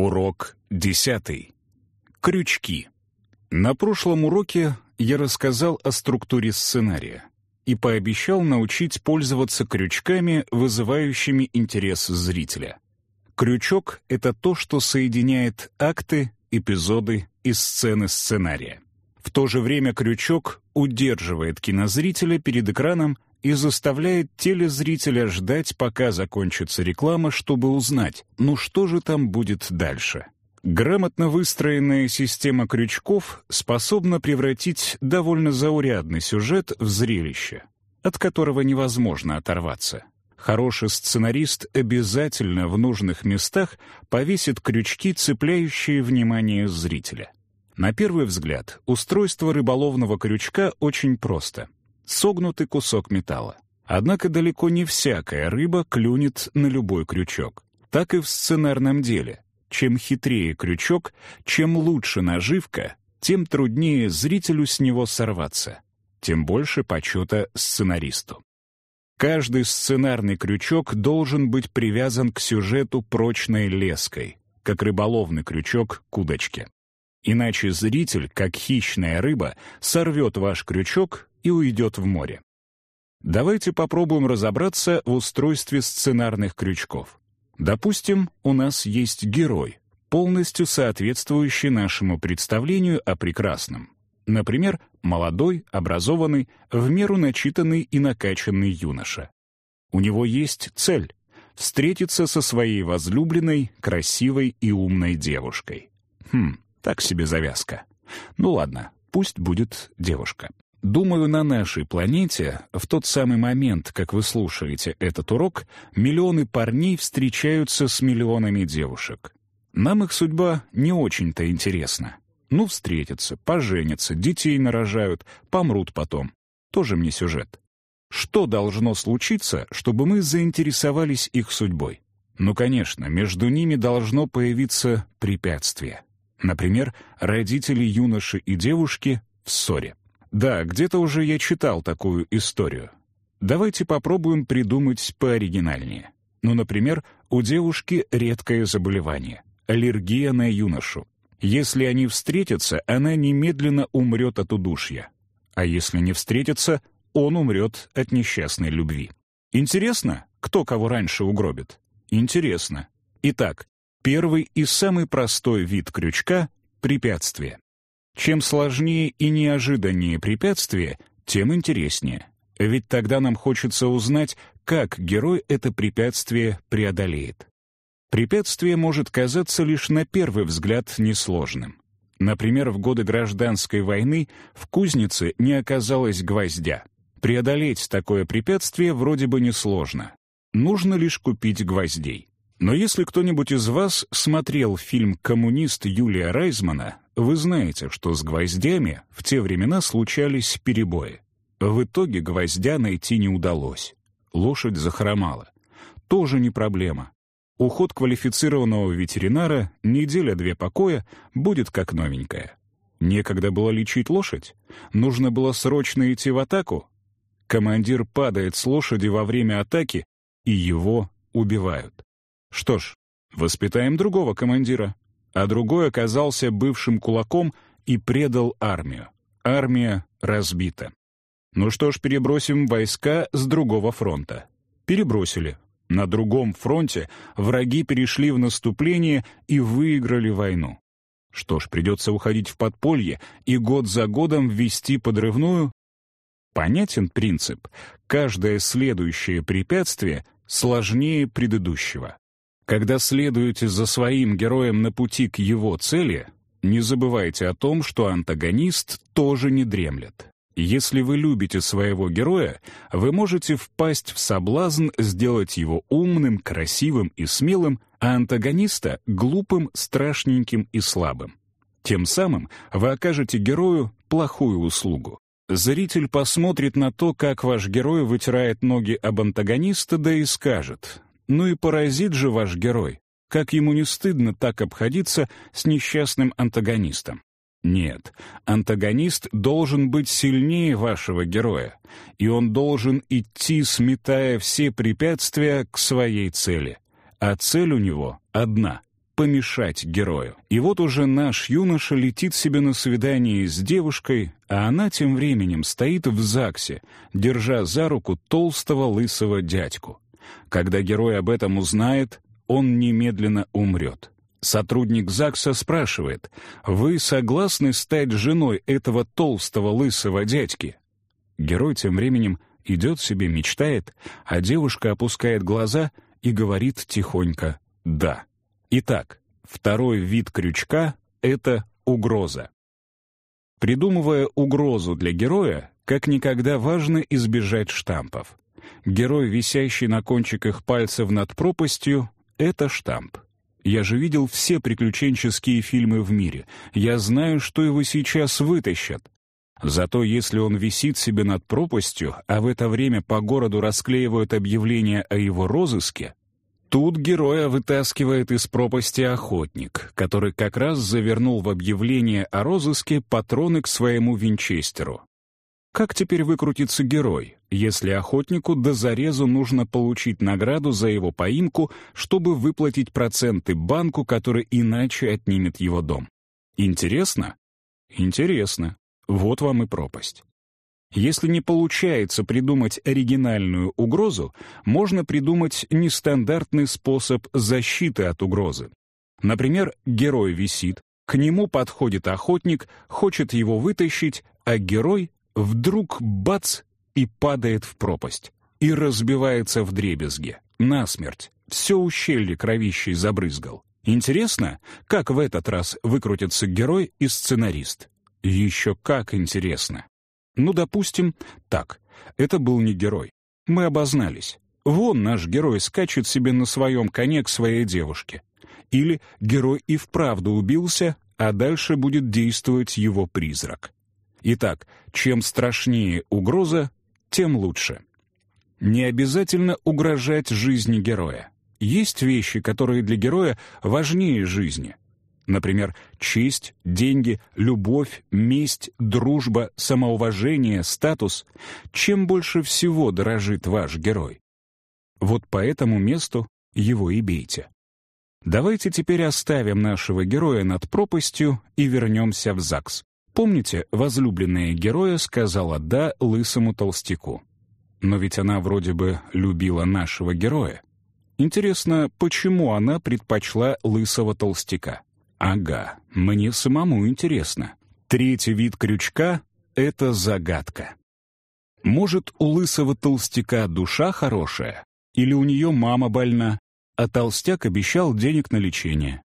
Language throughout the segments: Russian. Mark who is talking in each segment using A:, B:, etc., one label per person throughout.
A: Урок десятый. Крючки. На прошлом уроке я рассказал о структуре сценария и пообещал научить пользоваться крючками, вызывающими интерес зрителя. Крючок — это то, что соединяет акты, эпизоды и сцены сценария. В то же время крючок удерживает кинозрителя перед экраном и заставляет телезрителя ждать, пока закончится реклама, чтобы узнать, ну что же там будет дальше. Грамотно выстроенная система крючков способна превратить довольно заурядный сюжет в зрелище, от которого невозможно оторваться. Хороший сценарист обязательно в нужных местах повесит крючки, цепляющие внимание зрителя. На первый взгляд, устройство рыболовного крючка очень просто — согнутый кусок металла. Однако далеко не всякая рыба клюнет на любой крючок. Так и в сценарном деле. Чем хитрее крючок, чем лучше наживка, тем труднее зрителю с него сорваться, тем больше почета сценаристу. Каждый сценарный крючок должен быть привязан к сюжету прочной леской, как рыболовный крючок к удочке. Иначе зритель, как хищная рыба, сорвет ваш крючок и уйдет в море. Давайте попробуем разобраться в устройстве сценарных крючков. Допустим, у нас есть герой, полностью соответствующий нашему представлению о прекрасном. Например, молодой, образованный, в меру начитанный и накачанный юноша. У него есть цель — встретиться со своей возлюбленной, красивой и умной девушкой. Хм, так себе завязка. Ну ладно, пусть будет девушка. Думаю, на нашей планете в тот самый момент, как вы слушаете этот урок, миллионы парней встречаются с миллионами девушек. Нам их судьба не очень-то интересна. Ну, встретятся, поженятся, детей нарожают, помрут потом. Тоже мне сюжет. Что должно случиться, чтобы мы заинтересовались их судьбой? Ну, конечно, между ними должно появиться препятствие. Например, родители юноши и девушки в ссоре. Да, где-то уже я читал такую историю. Давайте попробуем придумать пооригинальнее. Ну, например, у девушки редкое заболевание — аллергия на юношу. Если они встретятся, она немедленно умрет от удушья. А если не встретятся, он умрет от несчастной любви. Интересно, кто кого раньше угробит? Интересно. Итак, первый и самый простой вид крючка — препятствие. Чем сложнее и неожиданнее препятствие, тем интереснее. Ведь тогда нам хочется узнать, как герой это препятствие преодолеет. Препятствие может казаться лишь на первый взгляд несложным. Например, в годы гражданской войны в кузнице не оказалось гвоздя. Преодолеть такое препятствие вроде бы несложно. Нужно лишь купить гвоздей. Но если кто-нибудь из вас смотрел фильм «Коммунист» Юлия Райзмана, вы знаете, что с гвоздями в те времена случались перебои. В итоге гвоздя найти не удалось. Лошадь захромала. Тоже не проблема. Уход квалифицированного ветеринара, неделя-две покоя, будет как новенькая. Некогда было лечить лошадь? Нужно было срочно идти в атаку? Командир падает с лошади во время атаки, и его убивают. Что ж, воспитаем другого командира. А другой оказался бывшим кулаком и предал армию. Армия разбита. Ну что ж, перебросим войска с другого фронта. Перебросили. На другом фронте враги перешли в наступление и выиграли войну. Что ж, придется уходить в подполье и год за годом ввести подрывную? Понятен принцип. Каждое следующее препятствие сложнее предыдущего. Когда следуете за своим героем на пути к его цели, не забывайте о том, что антагонист тоже не дремлет. Если вы любите своего героя, вы можете впасть в соблазн сделать его умным, красивым и смелым, а антагониста — глупым, страшненьким и слабым. Тем самым вы окажете герою плохую услугу. Зритель посмотрит на то, как ваш герой вытирает ноги об антагониста, да и скажет ну и поразит же ваш герой. Как ему не стыдно так обходиться с несчастным антагонистом? Нет, антагонист должен быть сильнее вашего героя, и он должен идти, сметая все препятствия к своей цели. А цель у него одна — помешать герою. И вот уже наш юноша летит себе на свидание с девушкой, а она тем временем стоит в ЗАГСе, держа за руку толстого лысого дядьку. Когда герой об этом узнает, он немедленно умрет. Сотрудник ЗАГСа спрашивает, «Вы согласны стать женой этого толстого лысого дядьки?» Герой тем временем идет себе, мечтает, а девушка опускает глаза и говорит тихонько «да». Итак, второй вид крючка — это угроза. Придумывая угрозу для героя, как никогда важно избежать штампов. Герой, висящий на кончиках пальцев над пропастью, — это штамп. Я же видел все приключенческие фильмы в мире. Я знаю, что его сейчас вытащат. Зато если он висит себе над пропастью, а в это время по городу расклеивают объявления о его розыске, тут героя вытаскивает из пропасти охотник, который как раз завернул в объявление о розыске патроны к своему винчестеру. Как теперь выкрутится герой, если охотнику до зарезу нужно получить награду за его поимку, чтобы выплатить проценты банку, который иначе отнимет его дом? Интересно? Интересно. Вот вам и пропасть. Если не получается придумать оригинальную угрозу, можно придумать нестандартный способ защиты от угрозы. Например, герой висит, к нему подходит охотник, хочет его вытащить, а герой вдруг бац и падает в пропасть. И разбивается в дребезге, насмерть. Все ущелье кровищей забрызгал. Интересно, как в этот раз выкрутится герой и сценарист? Еще как интересно. Ну, допустим, так. Это был не герой. Мы обознались. Вон наш герой скачет себе на своем коне к своей девушке. Или герой и вправду убился, а дальше будет действовать его призрак. Итак, чем страшнее угроза, тем лучше. Не обязательно угрожать жизни героя. Есть вещи, которые для героя важнее жизни. Например, честь, деньги, любовь, месть, дружба, самоуважение, статус. Чем больше всего дорожит ваш герой? Вот по этому месту его и бейте. Давайте теперь оставим нашего героя над пропастью и вернемся в ЗАГС. Помните, возлюбленная героя сказала «да» лысому толстяку. Но ведь она вроде бы любила нашего героя. Интересно, почему она предпочла лысого толстяка? Ага, мне самому интересно. Третий вид крючка — это загадка. Может, у лысого толстяка душа хорошая? Или у нее мама больна, а толстяк обещал денег на лечение?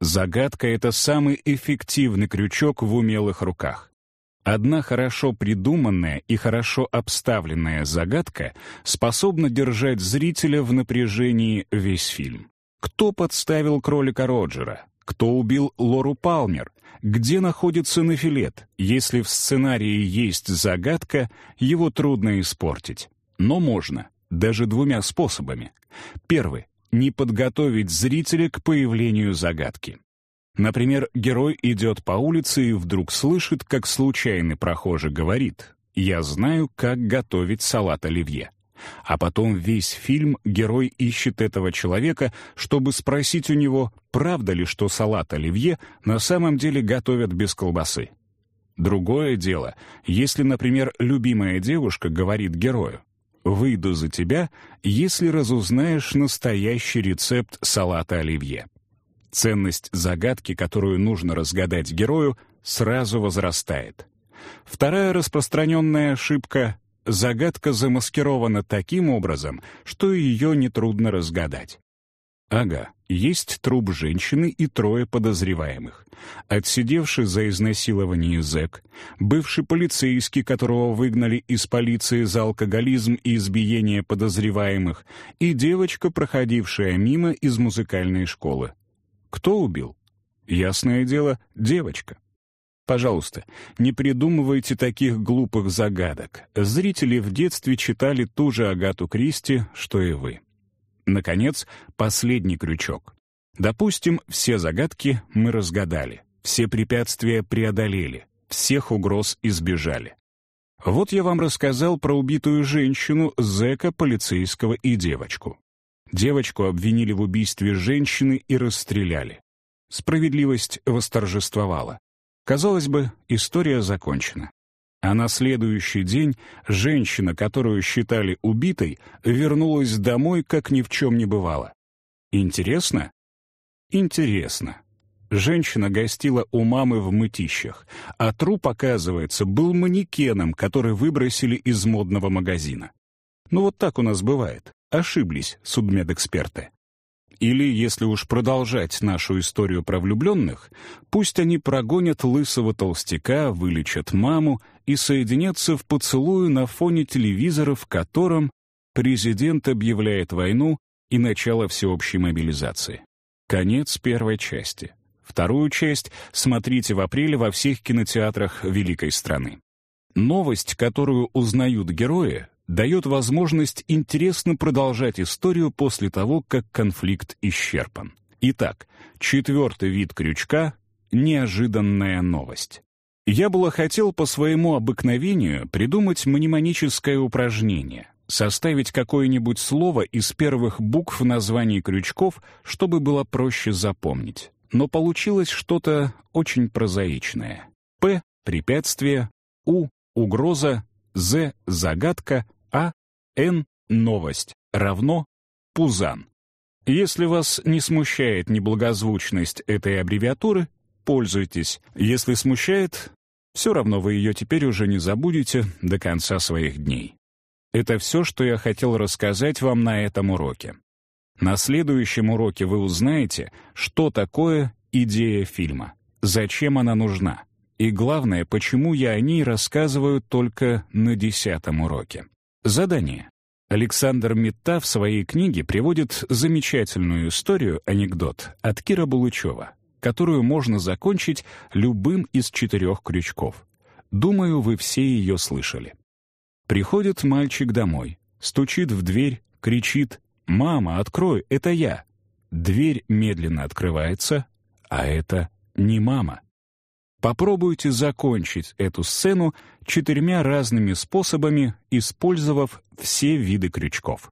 A: Загадка — это самый эффективный крючок в умелых руках. Одна хорошо придуманная и хорошо обставленная загадка способна держать зрителя в напряжении весь фильм. Кто подставил кролика Роджера? Кто убил Лору Палмер? Где находится Нафилет? Если в сценарии есть загадка, его трудно испортить. Но можно, даже двумя способами. Первый не подготовить зрителя к появлению загадки. Например, герой идет по улице и вдруг слышит, как случайный прохожий говорит «Я знаю, как готовить салат оливье». А потом весь фильм герой ищет этого человека, чтобы спросить у него, правда ли, что салат оливье на самом деле готовят без колбасы. Другое дело, если, например, любимая девушка говорит герою выйду за тебя, если разузнаешь настоящий рецепт салата оливье. Ценность загадки, которую нужно разгадать герою, сразу возрастает. Вторая распространенная ошибка — загадка замаскирована таким образом, что ее нетрудно разгадать. Ага, есть труп женщины и трое подозреваемых. Отсидевший за изнасилование зэк, бывший полицейский, которого выгнали из полиции за алкоголизм и избиение подозреваемых, и девочка, проходившая мимо из музыкальной школы. Кто убил? Ясное дело, девочка. Пожалуйста, не придумывайте таких глупых загадок. Зрители в детстве читали ту же Агату Кристи, что и вы. Наконец, последний крючок. Допустим, все загадки мы разгадали, все препятствия преодолели, всех угроз избежали. Вот я вам рассказал про убитую женщину, зэка, полицейского и девочку. Девочку обвинили в убийстве женщины и расстреляли. Справедливость восторжествовала. Казалось бы, история закончена. А на следующий день женщина, которую считали убитой, вернулась домой, как ни в чем не бывало. Интересно? Интересно. Женщина гостила у мамы в мытищах, а труп, оказывается, был манекеном, который выбросили из модного магазина. Ну вот так у нас бывает. Ошиблись судмедэксперты. Или, если уж продолжать нашу историю про влюбленных, пусть они прогонят лысого толстяка, вылечат маму и соединятся в поцелую на фоне телевизора, в котором президент объявляет войну и начало всеобщей мобилизации. Конец первой части. Вторую часть смотрите в апреле во всех кинотеатрах великой страны. Новость, которую узнают герои, дает возможность интересно продолжать историю после того, как конфликт исчерпан. Итак, четвертый вид крючка — неожиданная новость. Я было хотел по своему обыкновению придумать мнемоническое упражнение, составить какое-нибудь слово из первых букв названий крючков, чтобы было проще запомнить. Но получилось что-то очень прозаичное. П — препятствие, У — угроза, З — загадка, А — Н — новость, равно Пузан. Если вас не смущает неблагозвучность этой аббревиатуры, пользуйтесь. Если смущает, все равно вы ее теперь уже не забудете до конца своих дней. Это все, что я хотел рассказать вам на этом уроке. На следующем уроке вы узнаете, что такое идея фильма, зачем она нужна, и главное, почему я о ней рассказываю только на десятом уроке. Задание. Александр Митта в своей книге приводит замечательную историю, анекдот, от Кира Булычева, которую можно закончить любым из четырех крючков. Думаю, вы все ее слышали. Приходит мальчик домой, стучит в дверь, кричит «Мама, открой, это я!» Дверь медленно открывается, а это не мама. Попробуйте закончить эту сцену четырьмя разными способами, использовав все виды крючков.